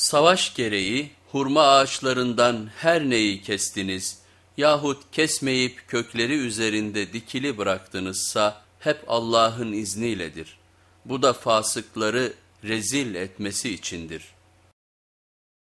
Savaş gereği hurma ağaçlarından her neyi kestiniz yahut kesmeyip kökleri üzerinde dikili bıraktınızsa hep Allah'ın izniyledir. Bu da fasıkları rezil etmesi içindir.''